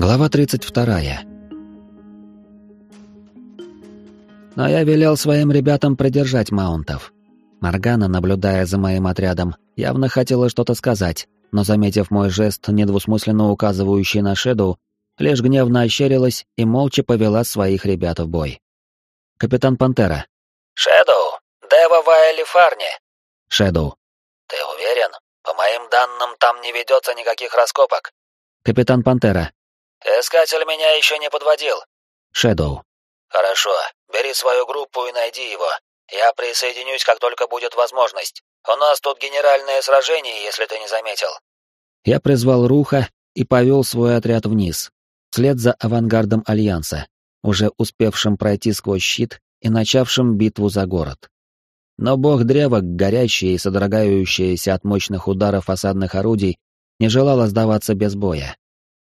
Глава 32. Но я велел своим ребятам придержать маунтов. Моргана, наблюдая за моим отрядом, явно хотела что-то сказать, но, заметив мой жест, недвусмысленно указывающий на Шеду, лишь гневно ощерилась и молча повела своих ребят в бой. Капитан Пантера. «Шэдоу, Дева Вайли Фарни». «Шэдоу». «Ты уверен? По моим данным, там не ведется никаких раскопок». «Капитан Пантера». «Искатель меня еще не подводил». «Шэдоу». «Хорошо, бери свою группу и найди его. Я присоединюсь, как только будет возможность. У нас тут генеральное сражение, если ты не заметил». Я призвал Руха и повел свой отряд вниз, вслед за авангардом Альянса, уже успевшим пройти сквозь щит и начавшим битву за город. Но бог древа, горящий и содрогающийся от мощных ударов осадных орудий, не желала сдаваться без боя.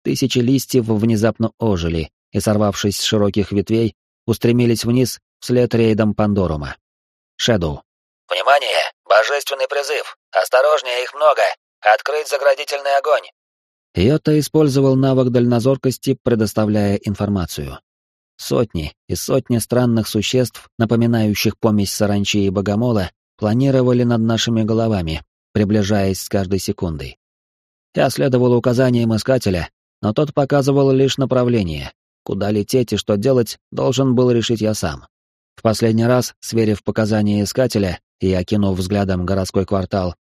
Тысячи листьев внезапно ожили и, сорвавшись с широких ветвей, устремились вниз вслед рейдам Пандорума. Шэдоу. «Внимание! Божественный призыв! Осторожнее, их много! Открыть заградительный огонь!» Йота использовал навык дальнозоркости, предоставляя информацию. Сотни и сотни странных существ, напоминающих помесь саранчи и богомола, планировали над нашими головами, приближаясь с каждой секундой. Я следовал указаниям искателя, но тот показывал лишь направление. Куда лететь и что делать, должен был решить я сам. В последний раз, сверив показания искателя и окинув взглядом городской квартал,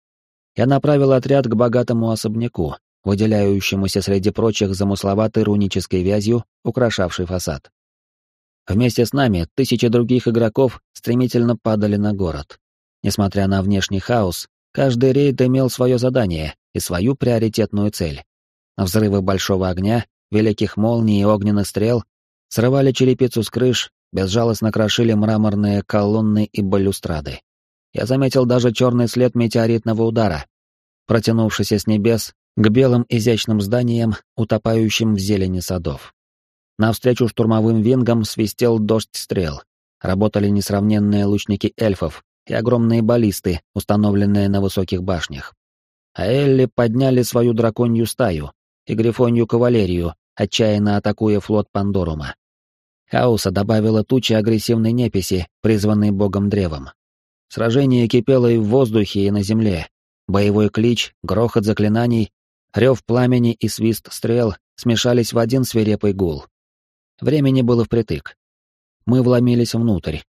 я направил отряд к богатому особняку, выделяющемуся среди прочих замысловатой рунической вязью, украшавшей фасад. Вместе с нами тысячи других игроков стремительно падали на город. Несмотря на внешний хаос, каждый рейд имел свое задание и свою приоритетную цель. Взрывы большого огня, великих молний и огненных стрел срывали черепицу с крыш, безжалостно крошили мраморные колонны и балюстрады. Я заметил даже черный след метеоритного удара, протянувшийся с небес к белым изящным зданиям, утопающим в зелени садов. Навстречу штурмовым вингам свистел дождь стрел. Работали несравненные лучники эльфов и огромные баллисты, установленные на высоких башнях. А Элли подняли свою драконью стаю и грифонью кавалерию, отчаянно атакуя флот Пандорума. Хаоса добавила тучи агрессивной неписи, призванной богом древом. Сражение кипело и в воздухе, и на земле. Боевой клич, грохот заклинаний, рев пламени и свист стрел смешались в один свирепый гул. Времени было впритык. Мы вломились внутрь.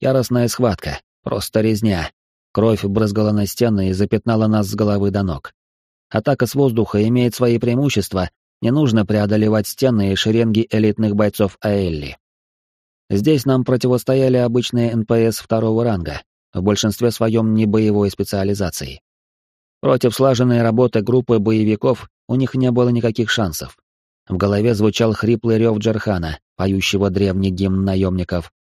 Яростная схватка, просто резня. Кровь брызгала на стены и запятнала нас с головы до ног. Атака с воздуха имеет свои преимущества, не нужно преодолевать стены и шеренги элитных бойцов Аэлли. Здесь нам противостояли обычные НПС второго ранга, в большинстве своем не боевой специализации. Против слаженной работы группы боевиков у них не было никаких шансов. В голове звучал хриплый рев Джархана, поющего древний гимн наемников.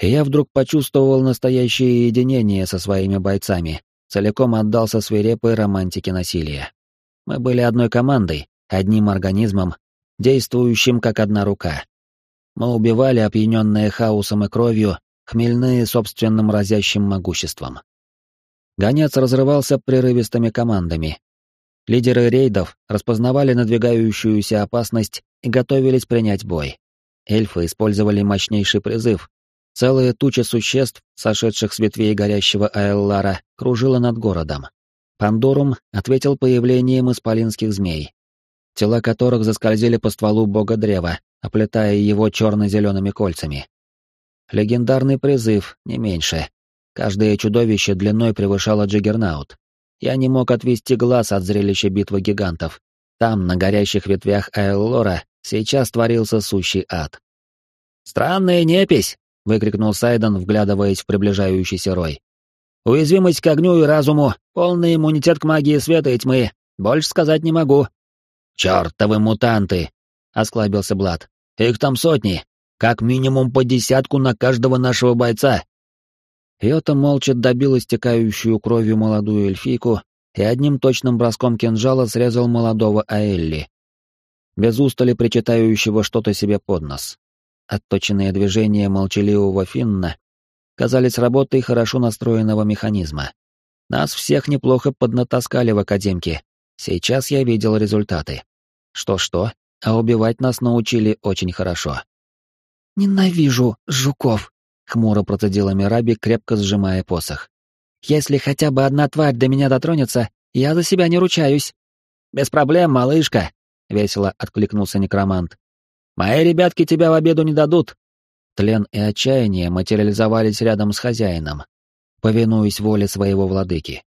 И я вдруг почувствовал настоящее единение со своими бойцами, целиком отдался свирепой романтике насилия. Мы были одной командой, одним организмом, действующим как одна рука. Мы убивали опьяненные хаосом и кровью, хмельные собственным разящим могуществом. Гонец разрывался прерывистыми командами, Лидеры рейдов распознавали надвигающуюся опасность и готовились принять бой. Эльфы использовали мощнейший призыв. Целая туча существ, сошедших с ветвей горящего Аэллара, кружила над городом. Пандорум ответил появлением исполинских змей, тела которых заскользили по стволу бога древа, оплетая его черно-зелеными кольцами. Легендарный призыв, не меньше. Каждое чудовище длиной превышало Джиггернаут. Я не мог отвести глаз от зрелища битвы гигантов. Там, на горящих ветвях Аэллора, сейчас творился сущий ад. «Странная непись!» — выкрикнул Сайден, вглядываясь в приближающийся рой. «Уязвимость к огню и разуму, полный иммунитет к магии света и тьмы. Больше сказать не могу». «Чёртовы мутанты!» — осклабился Блад. «Их там сотни, как минимум по десятку на каждого нашего бойца. Йота молча добил истекающую кровью молодую эльфийку и одним точным броском кинжала срезал молодого Аэлли, без устали причитающего что-то себе под нос. Отточенные движения молчаливого Финна казались работой хорошо настроенного механизма. Нас всех неплохо поднатаскали в академке. Сейчас я видел результаты. Что-что, а убивать нас научили очень хорошо. «Ненавижу жуков», — хмуро процедила Мираби, крепко сжимая посох. «Если хотя бы одна тварь до меня дотронется, я за себя не ручаюсь». «Без проблем, малышка», — весело откликнулся некромант. «Мои ребятки тебя в обеду не дадут». Тлен и отчаяние материализовались рядом с хозяином, повинуясь воле своего владыки.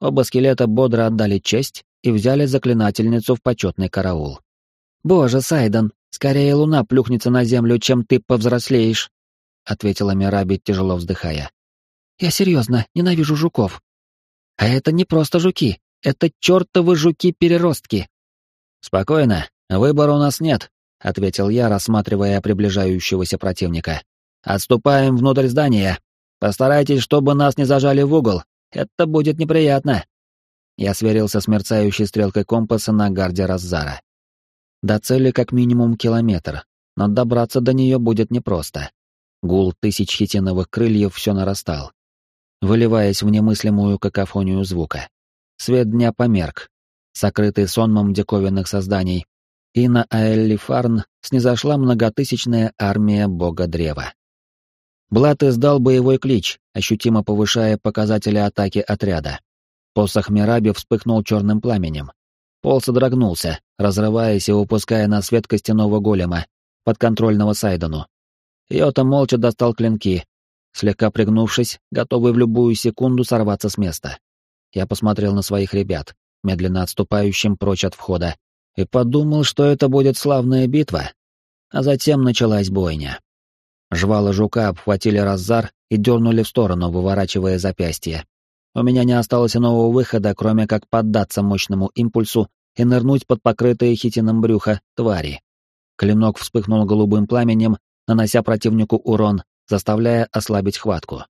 Оба скелета бодро отдали честь и взяли заклинательницу в почетный караул. «Боже, Сайден, скорее луна плюхнется на землю, чем ты повзрослеешь», — ответила Мираби, тяжело вздыхая. «Я серьезно, ненавижу жуков. А это не просто жуки, это чертовы жуки-переростки». «Спокойно, выбора у нас нет», — ответил я, рассматривая приближающегося противника. «Отступаем внутрь здания. Постарайтесь, чтобы нас не зажали в угол. Это будет неприятно. Я сверился с мерцающей стрелкой компаса на гарде Раззара. До цели как минимум километр, но добраться до нее будет непросто. Гул тысяч хитиновых крыльев все нарастал, выливаясь в немыслимую какофонию звука. Свет дня померк, сокрытый сонмом диковинных созданий, и на Аэлли Фарн снизошла многотысячная армия бога древа. Блат издал боевой клич, ощутимо повышая показатели атаки отряда. Посох Мираби вспыхнул черным пламенем. Пол содрогнулся, разрываясь и выпуская на свет костяного голема, подконтрольного Сайдену. Йота молча достал клинки, слегка пригнувшись, готовый в любую секунду сорваться с места. Я посмотрел на своих ребят, медленно отступающим прочь от входа, и подумал, что это будет славная битва. А затем началась бойня. Жвала жука обхватили раззар и дернули в сторону, выворачивая запястье. У меня не осталось иного выхода, кроме как поддаться мощному импульсу и нырнуть под покрытые хитином брюха твари. Клинок вспыхнул голубым пламенем, нанося противнику урон, заставляя ослабить хватку.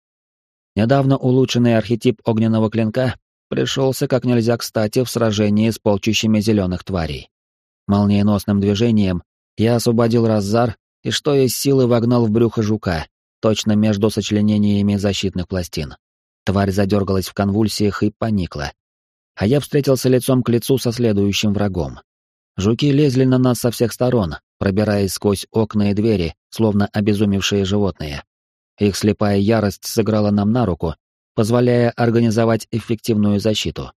Недавно улучшенный архетип огненного клинка пришелся как нельзя кстати в сражении с полчищами зеленых тварей. Молниеносным движением я освободил Раззар и что из силы вогнал в брюхо жука, точно между сочленениями защитных пластин. Тварь задергалась в конвульсиях и поникла. А я встретился лицом к лицу со следующим врагом. Жуки лезли на нас со всех сторон, пробираясь сквозь окна и двери, словно обезумевшие животные. Их слепая ярость сыграла нам на руку, позволяя организовать эффективную защиту.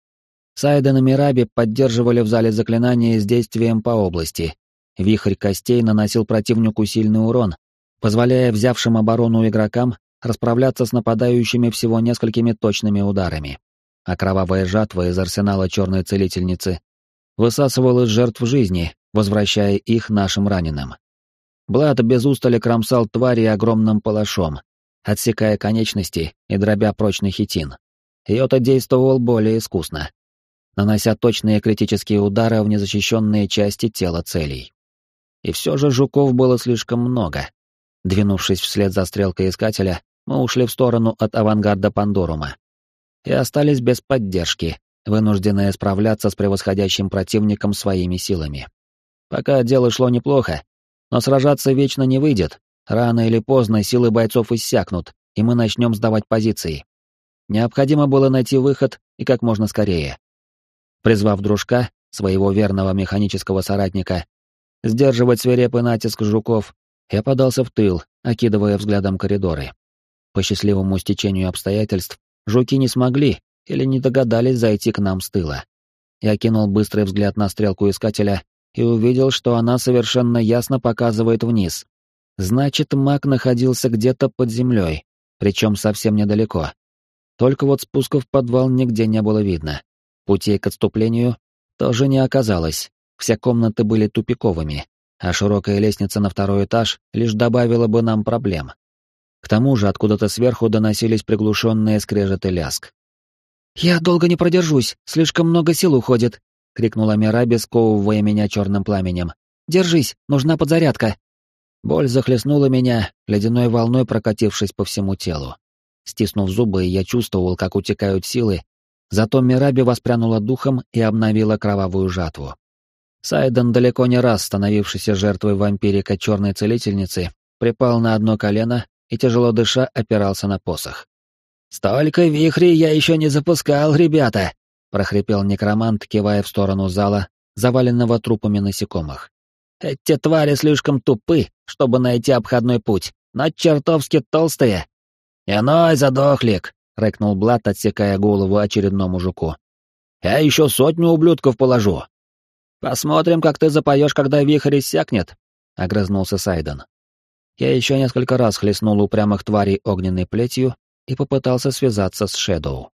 Сайден и Мираби поддерживали в зале заклинания с действием по области, Вихрь костей наносил противнику сильный урон, позволяя взявшим оборону игрокам расправляться с нападающими всего несколькими точными ударами. А кровавая жатва из арсенала черной целительницы высасывала из жертв жизни, возвращая их нашим раненым. Блад без устали кромсал твари огромным палашом, отсекая конечности и дробя прочный хитин. Йота действовал более искусно, нанося точные критические удары в незащищенные части тела целей. И все же жуков было слишком много. Двинувшись вслед за стрелкой искателя, мы ушли в сторону от авангарда Пандорума. И остались без поддержки, вынужденные справляться с превосходящим противником своими силами. Пока дело шло неплохо, но сражаться вечно не выйдет. Рано или поздно силы бойцов иссякнут, и мы начнем сдавать позиции. Необходимо было найти выход и как можно скорее. Призвав дружка, своего верного механического соратника, Сдерживать свирепый натиск жуков, я подался в тыл, окидывая взглядом коридоры. По счастливому стечению обстоятельств, жуки не смогли или не догадались зайти к нам с тыла. Я кинул быстрый взгляд на стрелку искателя и увидел, что она совершенно ясно показывает вниз. Значит, маг находился где-то под землей, причем совсем недалеко. Только вот спуска в подвал нигде не было видно. Путей к отступлению тоже не оказалось, все комнаты были тупиковыми, а широкая лестница на второй этаж лишь добавила бы нам проблем. К тому же откуда-то сверху доносились приглушенные скрежеты ляск. «Я долго не продержусь, слишком много сил уходит», — крикнула Мираби, сковывая меня черным пламенем. «Держись, нужна подзарядка». Боль захлестнула меня, ледяной волной прокатившись по всему телу. Стиснув зубы, я чувствовал, как утекают силы, зато Мираби воспрянула духом и обновила кровавую жатву. Сайден, далеко не раз становившийся жертвой вампирика черной целительницы, припал на одно колено и, тяжело дыша, опирался на посох. «Столько вихрей я еще не запускал, ребята!» — прохрипел некромант, кивая в сторону зала, заваленного трупами насекомых. Эти твари слишком тупы, чтобы найти обходной путь, но чертовски толстые. «Иной задохлик!» — рыкнул Блад, отсекая голову очередному жуку. «Я еще сотню ублюдков положу!» «Посмотрим, как ты запоешь, когда вихрь иссякнет», — огрызнулся Сайден. Я еще несколько раз хлестнул упрямых тварей огненной плетью и попытался связаться с Шэдоу.